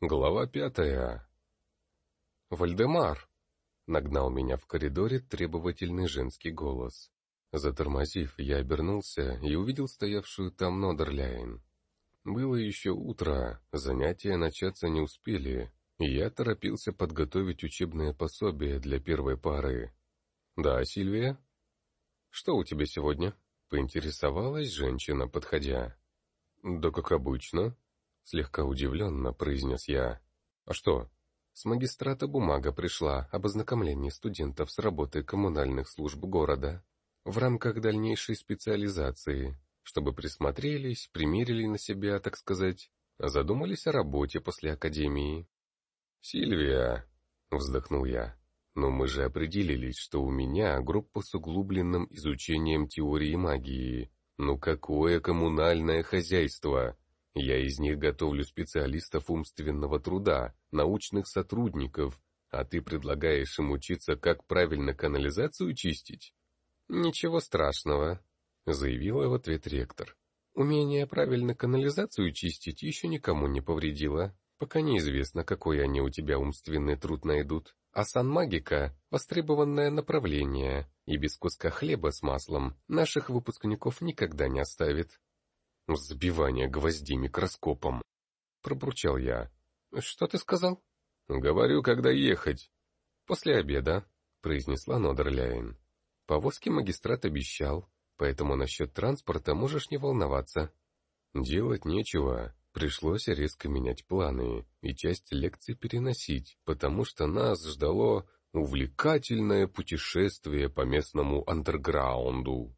Глава пятая. «Вальдемар!» — нагнал меня в коридоре требовательный женский голос. Затормозив, я обернулся и увидел стоявшую там Нодерляйн. Было еще утро, занятия начаться не успели, и я торопился подготовить учебное пособие для первой пары. «Да, Сильвия?» «Что у тебя сегодня?» — поинтересовалась женщина, подходя. «Да как обычно», Слегка удивленно произнес я. «А что?» С магистрата бумага пришла об ознакомлении студентов с работой коммунальных служб города в рамках дальнейшей специализации, чтобы присмотрелись, примерили на себя, так сказать, задумались о работе после академии. «Сильвия», — вздохнул я, — «но мы же определились, что у меня группа с углубленным изучением теории магии. Ну какое коммунальное хозяйство? Я из них готовлю специалистов умственного труда, научных сотрудников, а ты предлагаешь им учиться, как правильно канализацию чистить? Ничего страшного, заявила в ответ ректор. Умение правильно канализацию чистить еще никому не повредило, пока неизвестно, какой они у тебя умственный труд найдут. А санмагика — востребованное направление, и без куска хлеба с маслом наших выпускников никогда не оставит. «Забивание гвоздей микроскопом», — пробурчал я. «Что ты сказал?» «Говорю, когда ехать». «После обеда», — произнесла Нодерляйн. «Повозки магистрат обещал, поэтому насчет транспорта можешь не волноваться». Делать нечего, пришлось резко менять планы и часть лекций переносить, потому что нас ждало увлекательное путешествие по местному андерграунду.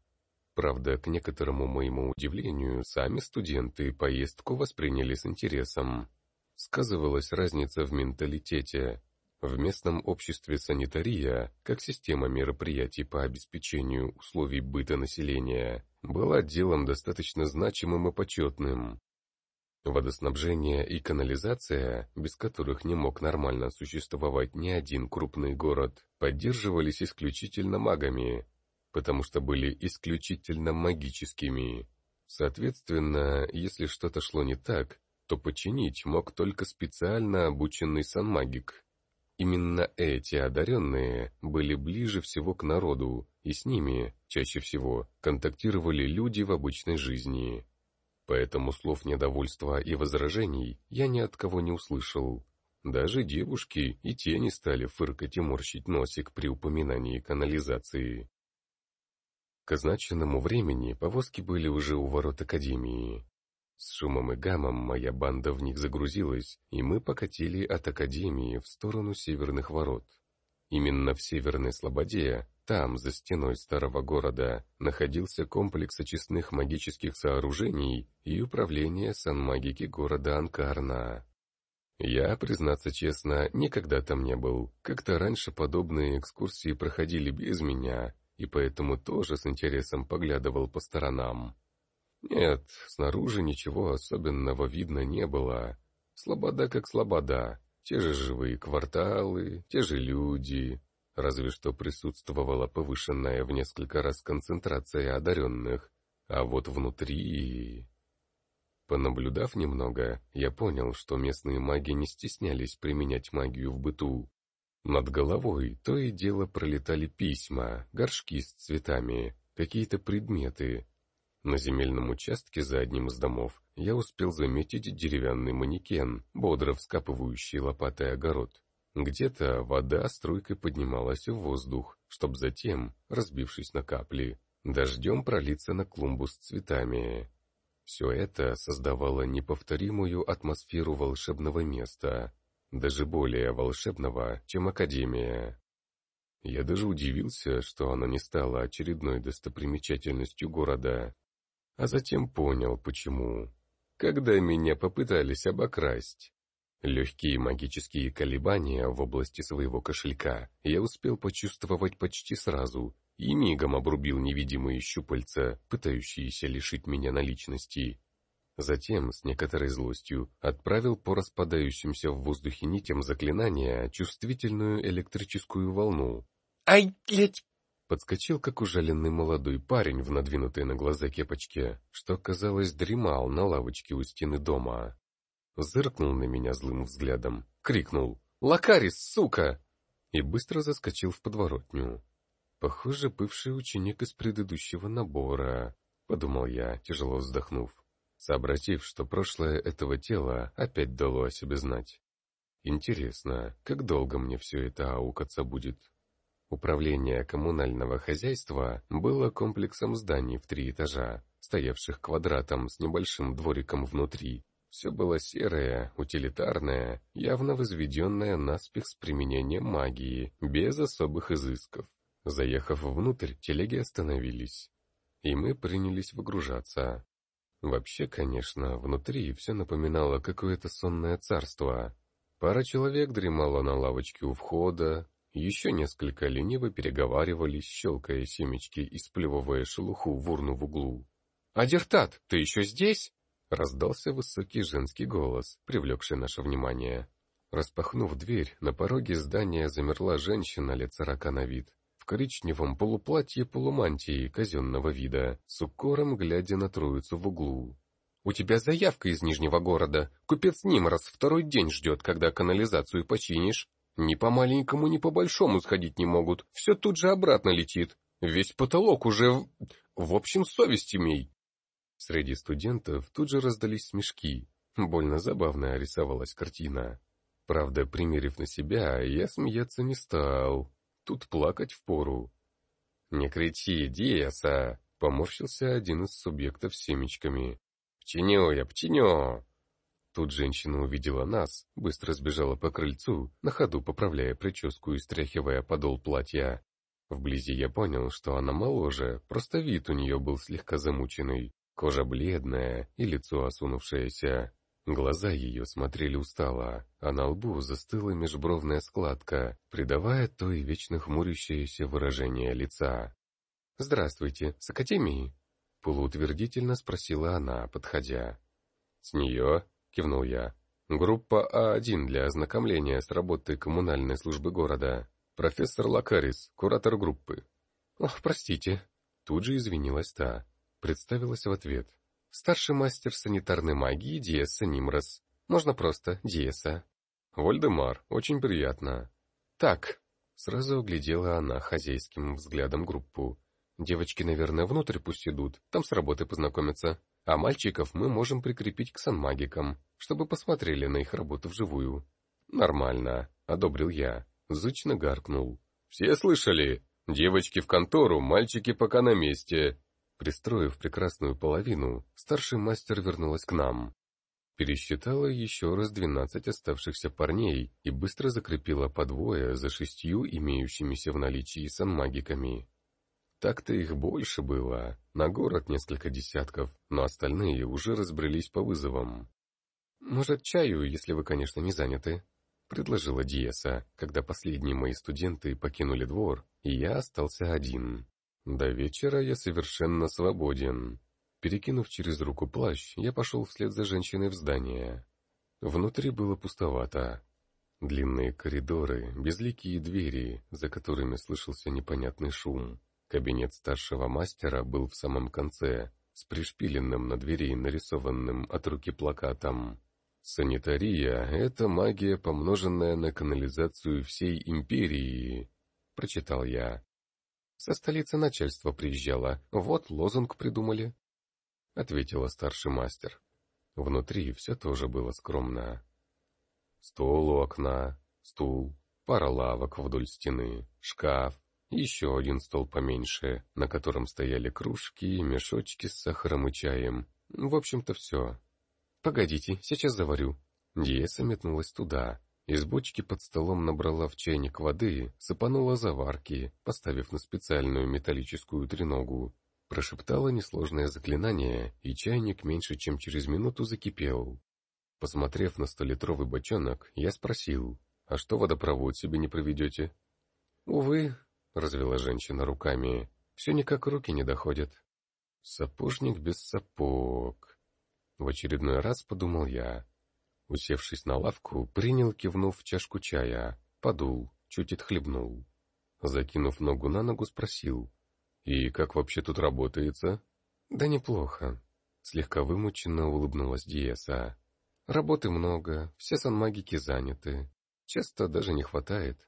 Правда, к некоторому моему удивлению, сами студенты поездку восприняли с интересом. Сказывалась разница в менталитете. В местном обществе санитария, как система мероприятий по обеспечению условий быта населения, была делом достаточно значимым и почетным. Водоснабжение и канализация, без которых не мог нормально существовать ни один крупный город, поддерживались исключительно магами, потому что были исключительно магическими. Соответственно, если что-то шло не так, то починить мог только специально обученный санмагик. Именно эти одаренные были ближе всего к народу, и с ними, чаще всего, контактировали люди в обычной жизни. Поэтому слов недовольства и возражений я ни от кого не услышал. Даже девушки и те не стали фыркать и морщить носик при упоминании канализации. К означенному времени повозки были уже у ворот Академии. С шумом и гамом моя банда в них загрузилась, и мы покатили от Академии в сторону северных ворот. Именно в Северной Слободе, там, за стеной старого города, находился комплекс очистных магических сооружений и управление санмагики города Анкарна. Я, признаться честно, никогда там не был. Как-то раньше подобные экскурсии проходили без меня, и поэтому тоже с интересом поглядывал по сторонам. Нет, снаружи ничего особенного видно не было. Слобода как слобода, те же живые кварталы, те же люди, разве что присутствовала повышенная в несколько раз концентрация одаренных, а вот внутри... Понаблюдав немного, я понял, что местные маги не стеснялись применять магию в быту. Над головой то и дело пролетали письма, горшки с цветами, какие-то предметы. На земельном участке за одним из домов я успел заметить деревянный манекен, бодро вскапывающий лопатой огород. Где-то вода струйкой поднималась в воздух, чтобы затем, разбившись на капли, дождем пролиться на клумбу с цветами. Все это создавало неповторимую атмосферу волшебного места, даже более волшебного, чем Академия. Я даже удивился, что она не стала очередной достопримечательностью города, а затем понял, почему. Когда меня попытались обокрасть. Легкие магические колебания в области своего кошелька я успел почувствовать почти сразу и мигом обрубил невидимые щупальца, пытающиеся лишить меня наличности. Затем, с некоторой злостью, отправил по распадающимся в воздухе нитям заклинания чувствительную электрическую волну. «Ай, блядь!» Подскочил, как ужаленный молодой парень в надвинутой на глаза кепочке, что, казалось, дремал на лавочке у стены дома. Зыркнул на меня злым взглядом, крикнул «Лакарис, сука!» и быстро заскочил в подворотню. Похоже, бывший ученик из предыдущего набора, подумал я, тяжело вздохнув, сообразив, что прошлое этого тела опять дало о себе знать. Интересно, как долго мне все это аукаться будет? Управление коммунального хозяйства было комплексом зданий в три этажа, стоявших квадратом с небольшим двориком внутри. Все было серое, утилитарное, явно возведенное наспех с применением магии, без особых изысков. Заехав внутрь, телеги остановились, и мы принялись выгружаться. Вообще, конечно, внутри все напоминало какое-то сонное царство. Пара человек дремала на лавочке у входа, еще несколько лениво переговаривались, щелкая семечки и сплевывая шелуху в урну в углу. «Адертат, ты еще здесь?» — раздался высокий женский голос, привлекший наше внимание. Распахнув дверь, на пороге здания замерла женщина лет сорока на вид, коричневом полуплатье-полумантии казенного вида, с укором глядя на троицу в углу. «У тебя заявка из Нижнего города. Купец Нимрос второй день ждет, когда канализацию починишь. Ни по маленькому, ни по большому сходить не могут. Все тут же обратно летит. Весь потолок уже... В, в общем, совесть имей. Среди студентов тут же раздались смешки. Больно забавно рисовалась картина. Правда, примерив на себя, я смеяться не стал. Тут плакать впору. «Не кричи, Диаса!» — поморщился один из субъектов семечками. «Пченю я, пченю!» Тут женщина увидела нас, быстро сбежала по крыльцу, на ходу поправляя прическу и стряхивая подол платья. Вблизи я понял, что она моложе, просто вид у нее был слегка замученный, кожа бледная и лицо осунувшееся. Глаза ее смотрели устало, а на лбу застыла межбровная складка, придавая то и вечно хмурящееся выражение лица. «Здравствуйте, с Академии?» — полуутвердительно спросила она, подходя. «С нее?» — кивнул я. «Группа А1 для ознакомления с работой коммунальной службы города. Профессор Лакарис, куратор группы». «Ох, простите». Тут же извинилась та. Представилась в ответ. «Старший мастер санитарной магии Диеса Нимрос. Можно просто Диеса». «Вольдемар, очень приятно». «Так». Сразу оглядела она хозяйским взглядом группу. «Девочки, наверное, внутрь пусть идут, там с работой познакомятся». А мальчиков мы можем прикрепить к санмагикам, чтобы посмотрели на их работу вживую. Нормально, одобрил я. Зычно гаркнул. Все слышали? Девочки в контору, мальчики пока на месте. Пристроив прекрасную половину, старший мастер вернулась к нам. Пересчитала еще раз двенадцать оставшихся парней и быстро закрепила по двое за шестью имеющимися в наличии санмагиками. Так-то их больше было, на город несколько десятков, но остальные уже разбрелись по вызовам. «Может, чаю, если вы, конечно, не заняты?» — предложила Диеса, когда последние мои студенты покинули двор, и я остался один. До вечера я совершенно свободен. Перекинув через руку плащ, я пошел вслед за женщиной в здание. Внутри было пустовато. Длинные коридоры, безликие двери, за которыми слышался непонятный шум. Кабинет старшего мастера был в самом конце, с пришпиленным на двери нарисованным от руки плакатом. «Санитария — это магия, помноженная на канализацию всей империи», — прочитал я. «Со столицы начальства приезжала, вот лозунг придумали», — ответила старший мастер. Внутри все тоже было скромно. Стол у окна, стул, пара лавок вдоль стены, шкаф, еще один стол поменьше, на котором стояли кружки, мешочки с сахаром и чаем. В общем-то все. «Погодите, сейчас заварю». Диеса метнулась туда. Из бочки под столом набрала в чайник воды, сыпанула заварки, поставив на специальную металлическую треногу. Прошептала несложное заклинание, и чайник меньше чем через минуту закипел. Посмотрев на столитровый бочонок, я спросил, «А что водопровод себе не проведете?» «Увы, — развела женщина руками. «Все никак руки не доходят». «Сапожник без сапог». В очередной раз подумал я. Усевшись на лавку, принял, кивнув чашку чая, подул, чуть отхлебнул. Закинув ногу на ногу, спросил. «И как вообще тут работается?» «Да неплохо», — слегка вымученно улыбнулась Диеса. Работы много, все санмагики заняты. Часто даже не хватает.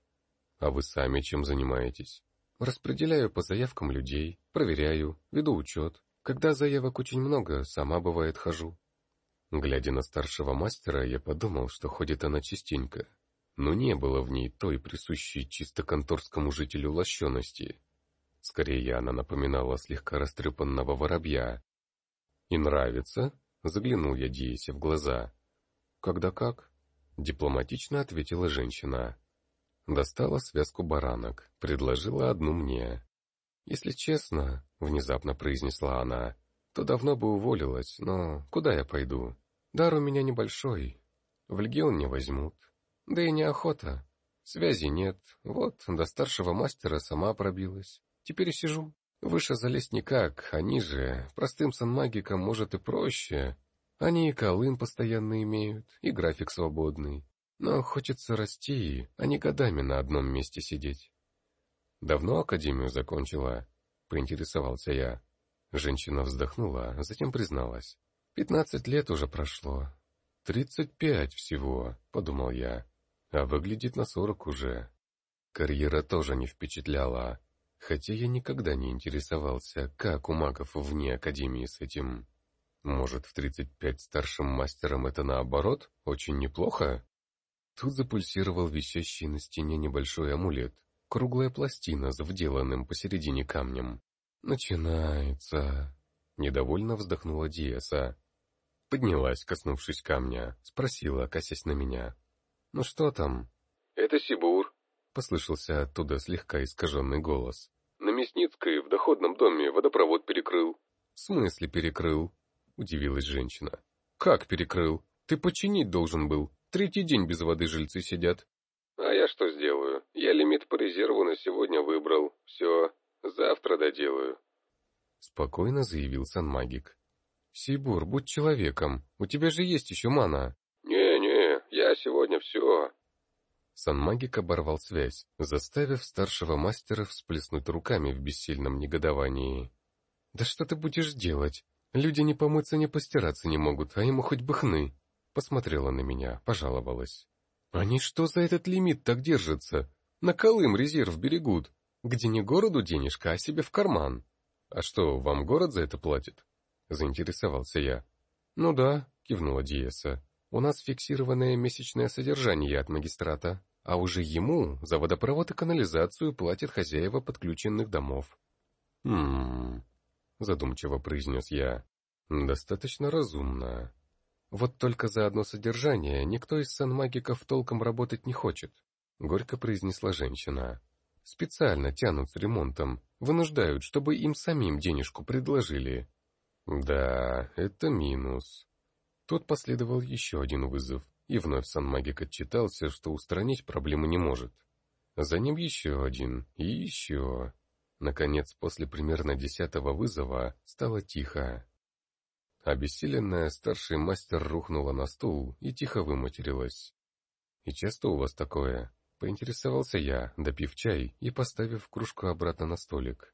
А вы сами чем занимаетесь? Распределяю по заявкам людей, проверяю, веду учет. Когда заявок очень много, сама бывает хожу. Глядя на старшего мастера, я подумал, что ходит она частенько. Но не было в ней той присущей чисто конторскому жителю лощености. Скорее, она напоминала слегка растрепанного воробья. «И нравится?» — заглянул я Диесе в глаза. «Когда как?» — дипломатично ответила женщина. Достала связку баранок, предложила одну мне. «Если честно», — внезапно произнесла она, — «то давно бы уволилась, но куда я пойду? Дар у меня небольшой. В легион не возьмут. Да и неохота. Связи нет. Вот, до старшего мастера сама пробилась. Теперь сижу. Выше залезть никак, а ниже, простым санмагикам, может, и проще. Они и колын постоянно имеют, и график свободный. Но хочется расти, а не годами на одном месте сидеть. «Давно академию закончила?» — поинтересовался я. Женщина вздохнула, а затем призналась. Пятнадцать лет уже прошло. Тридцать пять всего, подумал я. А выглядит на сорок уже. Карьера тоже не впечатляла, хотя я никогда не интересовался, как у магов вне Академии с этим. Может, в тридцать пять старшим мастером это наоборот, очень неплохо? Тут запульсировал висящий на стене небольшой амулет, круглая пластина с вделанным посередине камнем. «Начинается...» — недовольно вздохнула Диеса. Поднялась, коснувшись камня, спросила, косясь на меня. «Ну что там?» «Это Сибур», — послышался оттуда слегка искаженный голос. «На Мясницкой в доходном доме водопровод перекрыл». «В смысле перекрыл?» — удивилась женщина. «Как перекрыл? Ты починить должен был. Третий день без воды жильцы сидят». «А я что сделаю? Я лимит по резерву на сегодня выбрал. Все, завтра доделаю». Спокойно заявил санмагик. «Сейбур, будь человеком, у тебя же есть еще мана». «Не-не, я сегодня все». Санмагик оборвал связь, заставив старшего мастера всплеснуть руками в бессильном негодовании. «Да что ты будешь делать? Люди не помыться, не постираться не могут, а ему хоть бы хны!» Посмотрела на меня, пожаловалась. «Они что за этот лимит так держатся? На Колым резерв берегут, где не городу денежка, а себе в карман. А что, вам город за это платит?» Заинтересовался я. «Ну да», — кивнула Диеса. «У нас фиксированное месячное содержание от магистрата, а уже ему за водопровод и канализацию платят хозяева подключенных домов». «Хм...» — задумчиво произнес я. «Достаточно разумно. Вот только за одно содержание никто из санмагиков толком работать не хочет», — горько произнесла женщина. «Специально тянут с ремонтом, вынуждают, чтобы им самим денежку предложили». Да, это минус. Тут последовал еще один вызов, и вновь Санмагик отчитался, что устранить проблему не может. За ним еще один, и еще. Наконец, после примерно десятого вызова, стало тихо. Обессиленная старший мастер рухнула на стул и тихо выматерилась. «И часто у вас такое?» — поинтересовался я, допив чай и поставив кружку обратно на столик.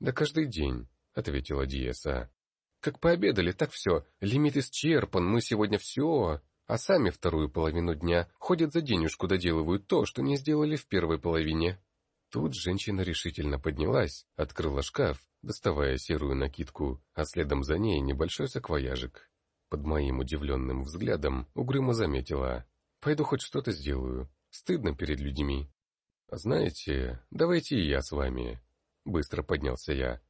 «Да каждый день», — ответила Диеса. Как пообедали, так все. Лимит исчерпан, мы сегодня все. А сами вторую половину дня ходят за денежку, доделывают то, что не сделали в первой половине. Тут женщина решительно поднялась, открыла шкаф, доставая серую накидку, а следом за ней небольшой саквояжик. Под моим удивленным взглядом угрюмо заметила. «Пойду хоть что-то сделаю. Стыдно перед людьми». «Знаете, давайте и я с вами». Быстро поднялся я,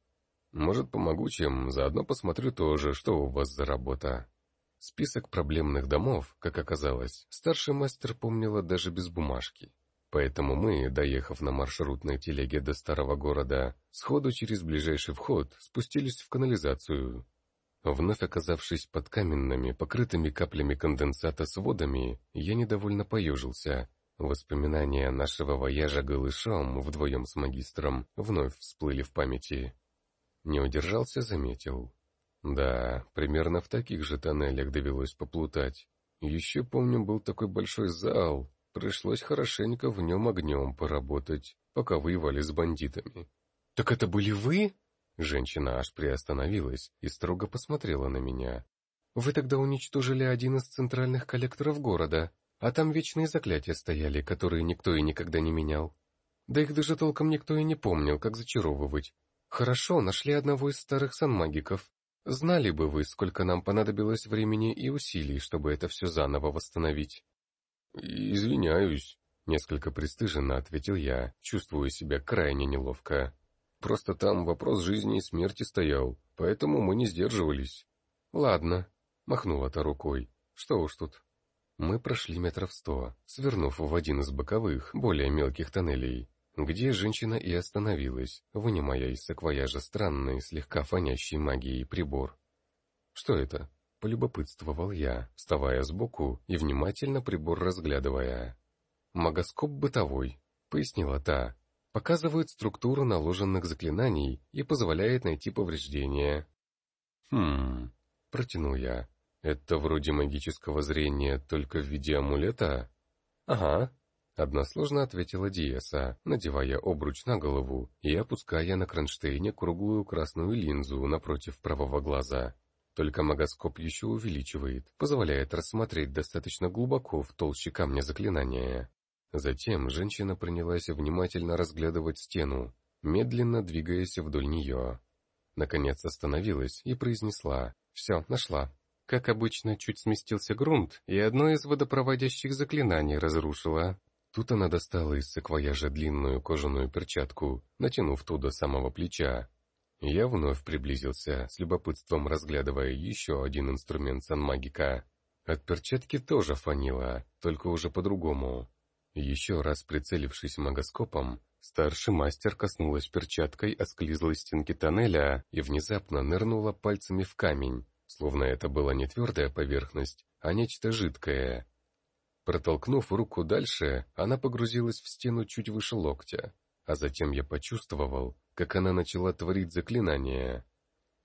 может, помогу чем, заодно посмотрю тоже, что у вас за работа. Список проблемных домов, как оказалось, старший мастер помнила даже без бумажки. Поэтому мы, доехав на маршрутной телеге до старого города, сходу через ближайший вход спустились в канализацию. Вновь оказавшись под каменными, покрытыми каплями конденсата сводами, я недовольно поежился. Воспоминания нашего вояжа голышом вдвоем с магистром вновь всплыли в памяти. Не удержался, заметил. Да, примерно в таких же тоннелях довелось поплутать. Еще помню, был такой большой зал, пришлось хорошенько в нем огнем поработать, пока воевали с бандитами. «Так это были вы?» Женщина аж приостановилась и строго посмотрела на меня. Вы тогда уничтожили один из центральных коллекторов города, а там вечные заклятия стояли, которые никто и никогда не менял. Да их даже толком никто и не помнил, как зачаровывать. Хорошо, нашли одного из старых санмагиков. Знали бы вы, сколько нам понадобилось времени и усилий, чтобы это все заново восстановить. «Извиняюсь», — несколько пристыженно ответил я, чувствуя себя крайне неловко. «Просто там вопрос жизни и смерти стоял, поэтому мы не сдерживались». «Ладно», — махнула та рукой. «Что уж тут». Мы прошли метров сто, свернув в один из боковых, более мелких тоннелей, где женщина и остановилась, вынимая из саквояжа странный, слегка фонящий магией прибор. «Что это?» — полюбопытствовал я, вставая сбоку и внимательно прибор разглядывая. «Магоскоп бытовой», — пояснила та, — «показывает структуру наложенных заклинаний и позволяет найти повреждения». «Хм...» — протянул я. «Это вроде магического зрения, только в виде амулета?» «Ага», Односложно ответила Диеса, надевая обруч на голову и опуская на кронштейне круглую красную линзу напротив правого глаза. Только магоскоп еще увеличивает, позволяет рассмотреть достаточно глубоко в толще камня заклинания. Затем женщина принялась внимательно разглядывать стену, медленно двигаясь вдоль нее. Наконец остановилась и произнесла «Все, нашла». Как обычно, чуть сместился грунт, и одно из водопроводящих заклинаний разрушила. Тут она достала из саквояжа длинную кожаную перчатку, натянув ту до самого плеча. Я вновь приблизился, с любопытством разглядывая еще один инструмент санмагика. От перчатки тоже фанило, только уже по-другому. Еще раз прицелившись магоскопом, старший мастер коснулась перчаткой осклизлой стенки тоннеля и внезапно нырнула пальцами в камень, словно это была не твердая поверхность, а нечто жидкое. Протолкнув руку дальше, она погрузилась в стену чуть выше локтя, а затем я почувствовал, как она начала творить заклинание.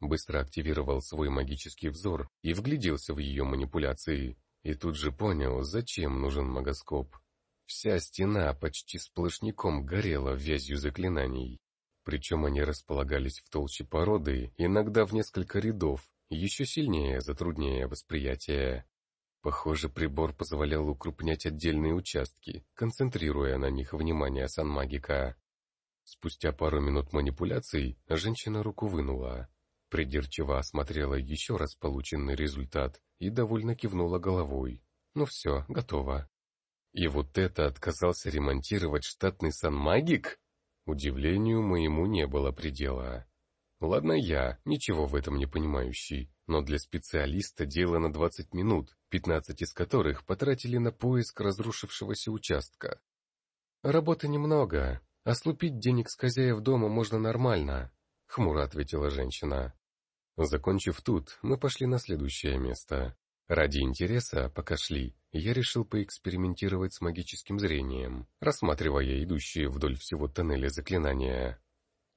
Быстро активировал свой магический взор и вгляделся в ее манипуляции, и тут же понял, зачем нужен магоскоп. Вся стена почти сплошняком горела вязью заклинаний. Причем они располагались в толще породы, иногда в несколько рядов, еще сильнее затрудняя восприятие. Похоже, прибор позволял укрупнять отдельные участки, концентрируя на них внимание санмагика. Спустя пару минут манипуляций женщина руку вынула. Придирчиво осмотрела еще раз полученный результат и довольно кивнула головой. Ну все, готово. И вот это отказался ремонтировать штатный санмагик? Удивлению моему не было предела. Ладно я, ничего в этом не понимающий, но для специалиста дело на 20 минут, 15 из которых потратили на поиск разрушившегося участка. Работы немного, а слупить денег с хозяев дома можно нормально, хмуро ответила женщина. Закончив тут, мы пошли на следующее место. Ради интереса, пока шли, я решил поэкспериментировать с магическим зрением, рассматривая идущие вдоль всего тоннеля заклинания.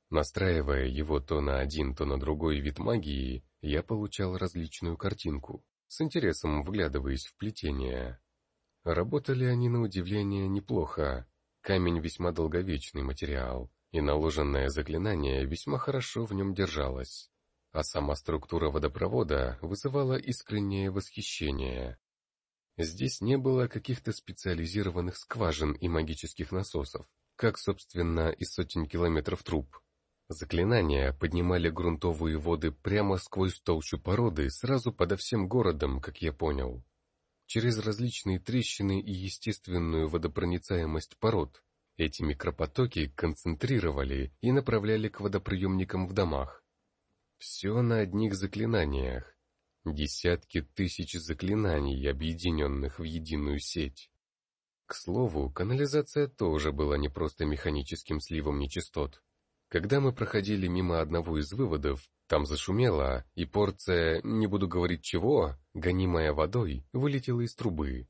Настраивая его то на один, то на другой вид магии, я получал различную картинку, с интересом вглядываясь в плетение. Работали они на удивление неплохо. Камень весьма долговечный материал, и наложенное заклинание весьма хорошо в нем держалось. А сама структура водопровода вызывала искреннее восхищение. Здесь не было каких-то специализированных скважин и магических насосов, как, собственно, и сотен километров труб. Заклинания поднимали грунтовые воды прямо сквозь толщу породы сразу подо всем городом, как я понял. Через различные трещины и естественную водопроницаемость пород эти микропотоки концентрировали и направляли к водоприемникам в домах. Все на одних заклинаниях. Десятки тысяч заклинаний, объединенных в единую сеть. К слову, канализация тоже была не просто механическим сливом нечистот. Когда мы проходили мимо одного из выводов, там зашумело, и порция, не буду говорить чего, гонимая водой, вылетела из трубы.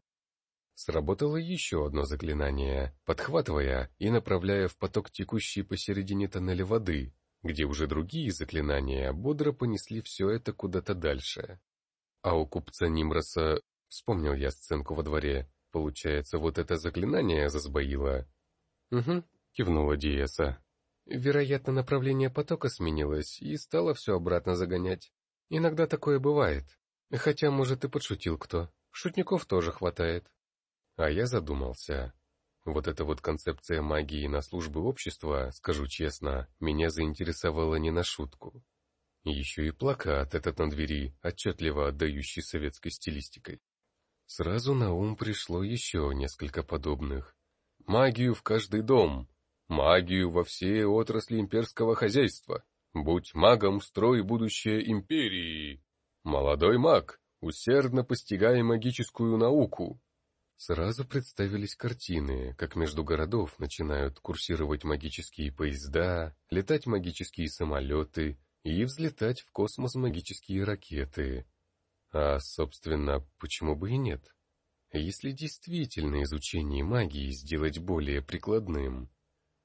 Сработало еще одно заклинание, подхватывая и направляя в поток текущей посередине тоннеля воды, где уже другие заклинания бодро понесли все это куда-то дальше. А у купца Нимроса, вспомнил я сценку во дворе, получается, вот это заклинание засбоило. «Угу», — кивнула Диеса. Вероятно, направление потока сменилось и стало все обратно загонять. Иногда такое бывает. Хотя, может, и подшутил кто. Шутников тоже хватает. А я задумался. Вот эта вот концепция магии на службы общества, скажу честно, меня заинтересовала не на шутку. Еще и плакат этот на двери, отчетливо отдающий советской стилистикой. Сразу на ум пришло еще несколько подобных. Магию в каждый дом, магию во все отрасли имперского хозяйства. Будь магом, строй будущее империи. Молодой маг, усердно постигая магическую науку. Сразу представились картины, как между городов начинают курсировать магические поезда, летать магические самолеты и взлетать в космос магические ракеты. А, собственно, почему бы и нет? Если действительно изучение магии сделать более прикладным.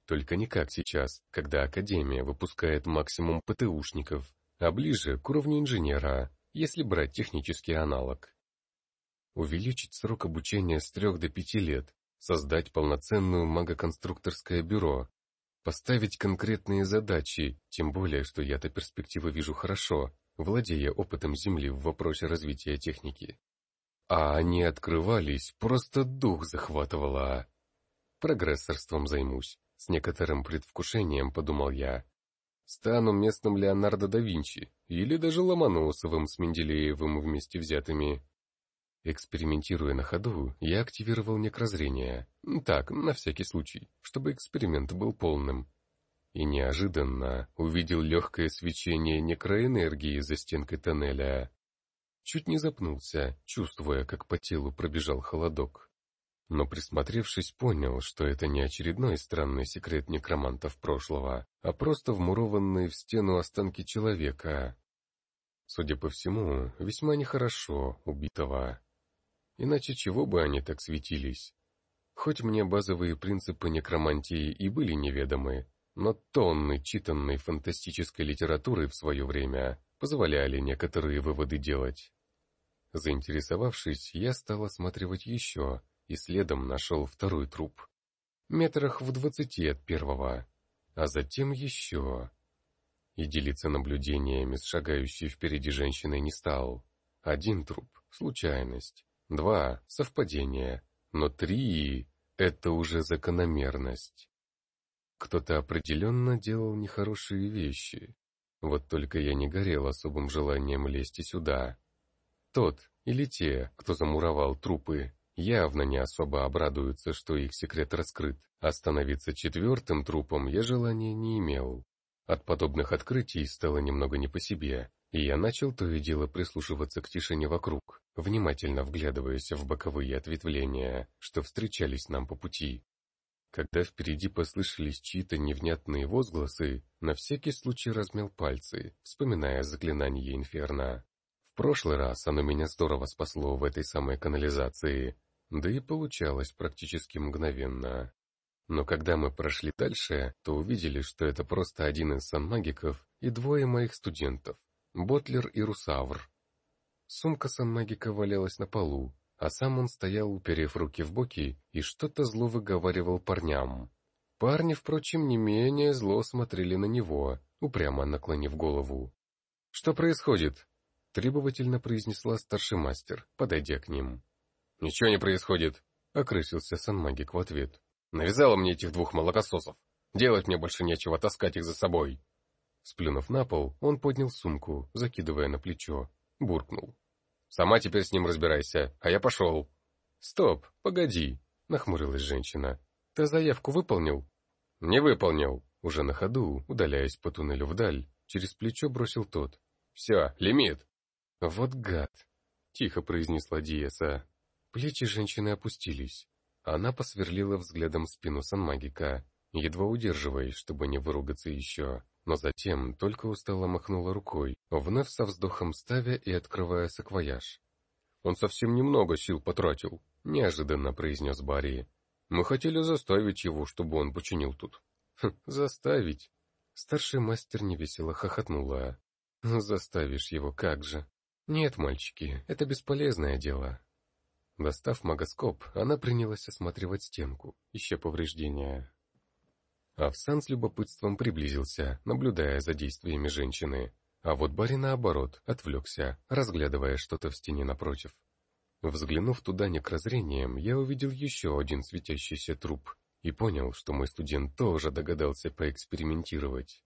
Только не как сейчас, когда Академия выпускает максимум ПТУшников, а ближе к уровню инженера, если брать технический аналог. Увеличить срок обучения с трех до пяти лет, создать полноценную магоконструкторское бюро, поставить конкретные задачи, тем более, что я-то перспективы вижу хорошо, владея опытом Земли в вопросе развития техники. А они открывались, просто дух захватывало. Прогрессорством займусь, с некоторым предвкушением подумал я. Стану местным Леонардо да Винчи, или даже Ломоносовым с Менделеевым вместе взятыми. Экспериментируя на ходу, я активировал некрозрение. Так, на всякий случай, чтобы эксперимент был полным. И неожиданно увидел легкое свечение некроэнергии за стенкой тоннеля. Чуть не запнулся, чувствуя, как по телу пробежал холодок. Но присмотревшись, понял, что это не очередной странный секрет некромантов прошлого, а просто вмурованные в стену останки человека. Судя по всему, весьма нехорошо убитого. Иначе чего бы они так светились? Хоть мне базовые принципы некромантии и были неведомы, но тонны читанной фантастической литературы в свое время позволяли некоторые выводы делать. Заинтересовавшись, я стал осматривать еще, и следом нашел второй труп. Метрах в двадцати от первого, а затем еще. И делиться наблюдениями с шагающей впереди женщиной не стал. Один труп — случайность, два — совпадение, но три — это уже закономерность. Кто-то определенно делал нехорошие вещи. Вот только я не горел особым желанием лезть сюда. Тот или те, кто замуровал трупы, явно не особо обрадуются, что их секрет раскрыт, а становиться четвертым трупом я желания не имел. От подобных открытий стало немного не по себе, и я начал то и дело прислушиваться к тишине вокруг, внимательно вглядываясь в боковые ответвления, что встречались нам по пути. Когда впереди послышались чьи-то невнятные возгласы, на всякий случай размял пальцы, вспоминая заклинание Инферно. В прошлый раз оно меня здорово спасло в этой самой канализации, да и получалось практически мгновенно. Но когда мы прошли дальше, то увидели, что это просто один из санмагиков и двое моих студентов, Ботлер и Русавр. Сумка санмагика валялась на полу, а сам он стоял, уперев руки в боки, и что-то зло выговаривал парням. Парни, впрочем, не менее зло смотрели на него, упрямо наклонив голову. «Что происходит?» — требовательно произнесла старший мастер, подойдя к ним. «Ничего не происходит», — окрысился санмагик в ответ. «Навязала мне этих двух молокососов. Делать мне больше нечего, таскать их за собой». Сплюнув на пол, он поднял сумку, закидывая на плечо, буркнул. «Сама теперь с ним разбирайся, а я пошел». «Стоп, погоди», — нахмурилась женщина. «Ты заявку выполнил?» «Не выполнил», — уже на ходу, удаляясь по туннелю вдаль, через плечо бросил тот. «Все, лимит». «Вот гад», — тихо произнесла Диеса. Плечи женщины опустились. Она посверлила взглядом спину санмагика, едва удерживаясь, чтобы не выругаться еще, но затем только устало махнула рукой, вновь со вздохом ставя и открывая саквояж. «Он совсем немного сил потратил», — неожиданно произнес Барри. «Мы хотели заставить его, чтобы он починил тут». «Хм, заставить?» Старший мастер невесело хохотнула. «Заставишь его, как же?» «Нет, мальчики, это бесполезное дело. Достав магоскоп, она принялась осматривать стенку, ища повреждения. Авсан с любопытством приблизился, наблюдая за действиями женщины. А вот Барри, наоборот, отвлекся, разглядывая что-то в стене напротив. Взглянув туда некрозрением, я увидел еще один светящийся труп и понял, что мой студент тоже догадался поэкспериментировать.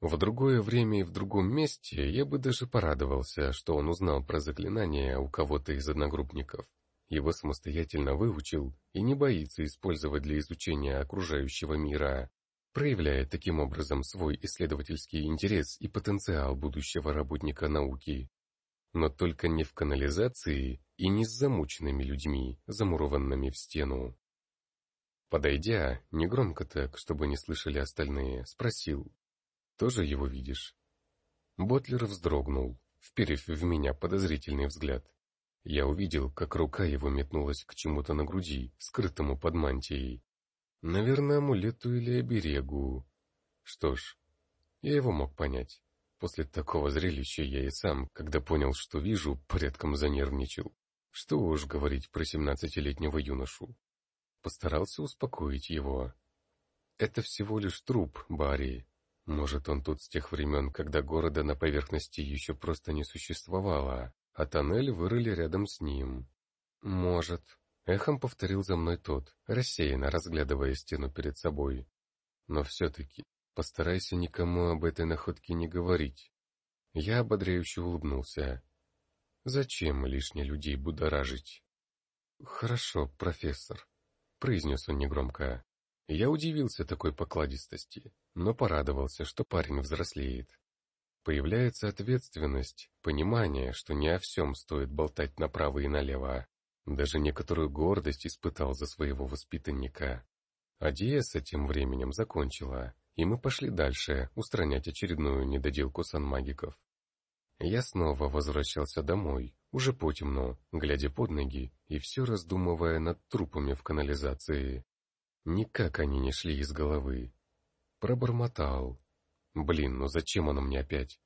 В другое время и в другом месте я бы даже порадовался, что он узнал про заклинание у кого-то из одногруппников, его самостоятельно выучил и не боится использовать для изучения окружающего мира, проявляя таким образом свой исследовательский интерес и потенциал будущего работника науки. Но только не в канализации и не с замученными людьми, замурованными в стену. Подойдя, негромко так, чтобы не слышали остальные, спросил, тоже его видишь?» Ботлер вздрогнул, вперев в меня подозрительный взгляд. Я увидел, как рука его метнулась к чему-то на груди, скрытому под мантией. Наверное, амулету или оберегу. Что ж, я его мог понять. После такого зрелища я и сам, когда понял, что вижу, порядком занервничал. Что уж говорить про семнадцатилетнего юношу. Постарался успокоить его. Это всего лишь труп, Барри. Может, он тут с тех времен, когда города на поверхности еще просто не существовало, а тоннель вырыли рядом с ним. Может. Эхом повторил за мной тот, рассеянно разглядывая стену перед собой. Но все-таки постарайся никому об этой находке не говорить. Я ободряюще улыбнулся. Зачем лишне людей будоражить? Хорошо, профессор, произнес он негромко. Я удивился такой покладистости, но порадовался, что парень взрослеет. Появляется ответственность, понимание, что не о всем стоит болтать направо и налево. Даже некоторую гордость испытал за своего воспитанника. А Диеса тем временем закончила, и мы пошли дальше, устранять очередную недоделку санмагиков. Я снова возвращался домой, уже потемно, глядя под ноги и все раздумывая над трупами в канализации. Никак они не шли из головы. Пробормотал. Блин, ну зачем оно мне опять?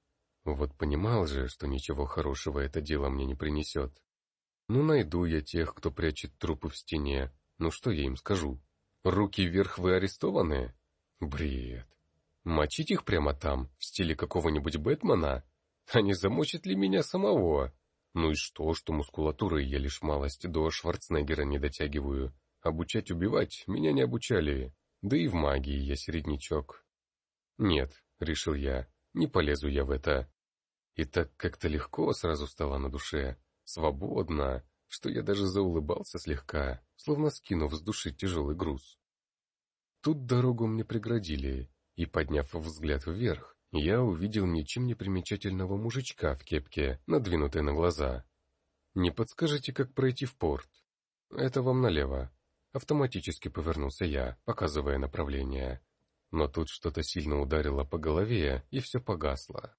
Вот понимал же, что ничего хорошего это дело мне не принесет. Ну найду я тех, кто прячет трупы в стене. Ну что я им скажу? Руки вверх вы арестованы? Бред. Мочить их прямо там, в стиле какого-нибудь Бэтмена? А не замочит ли меня самого? Ну и что, что мускулатурой я лишь малость до Шварценеггера не дотягиваю? Обучать убивать меня не обучали, да и в магии я середнячок. Нет, решил я, не полезу я в это. И так как-то легко сразу стало на душе, свободно, что я даже заулыбался слегка, словно скинув с души тяжелый груз. Тут дорогу мне преградили, и, подняв взгляд вверх, я увидел ничем не примечательного мужичка в кепке, надвинутой на глаза. «Не подскажете, как пройти в порт?» «Это вам налево», Автоматически повернулся я, показывая направление. Но тут что-то сильно ударило по голове, и все погасло.